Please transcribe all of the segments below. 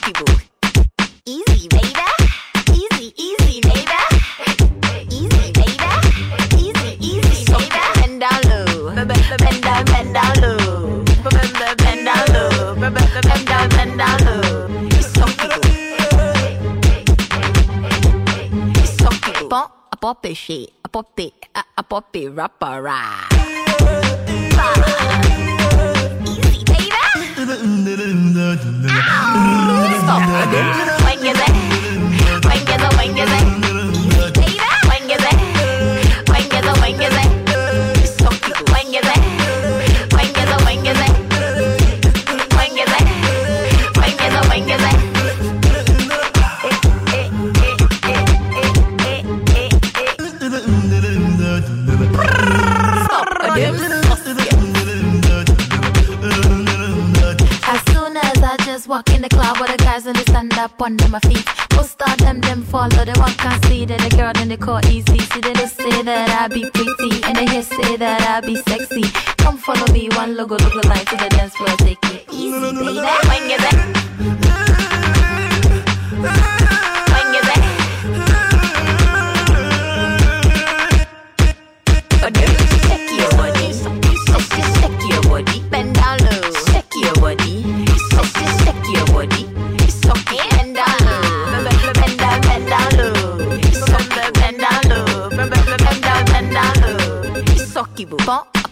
people. Easy, baby. Easy, easy, baby. Easy, baby. Easy, easy, baby. Bend down low. Bend down, bend down low. Bend down low. Bend down, bend down low. It's so. It's so a pop it. A poppy, it, a pop rapper. Just walk in the club with the guys and they stand up on my feet. Most of them, them follow, they one can't see that the girl in the call easy. See, they just say that I be pretty, and they hear say that I be sexy. Come follow me, one logo, look like to the dance floor, take it easy, baby. When you say, when you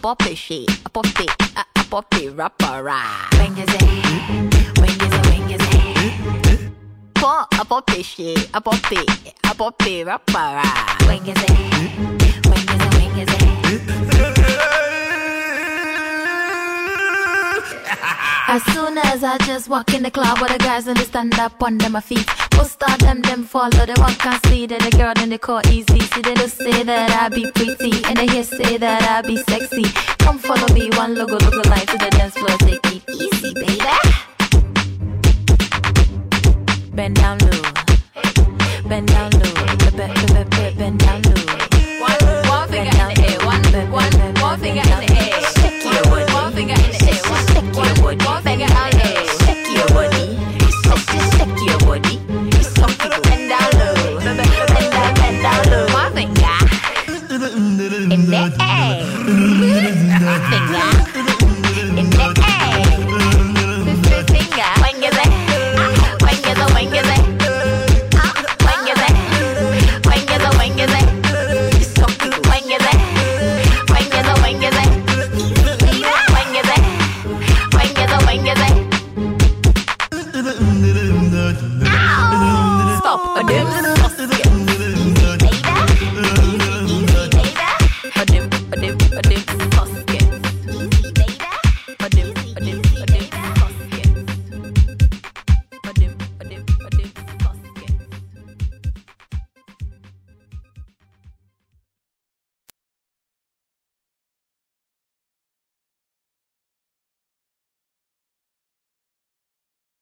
pop, it shit, a pop it, a, a pop it rapper rap. When you say, when you say, when you say, pop, a pop it shit, a pop it, a pop it rapper rap. when you say, when you say, when you say. As soon as I just walk in the club with the guys they stand up on them feet. Most of them, them follow, they one can't see that the girl in the call easy. See, they just say that I be pretty, and they hear say that I be sexy. Come follow me, one logo, logo line to the dance floor, take it easy, baby. Bend down low, bend down low, be- be- be- be- bend down low. A dip.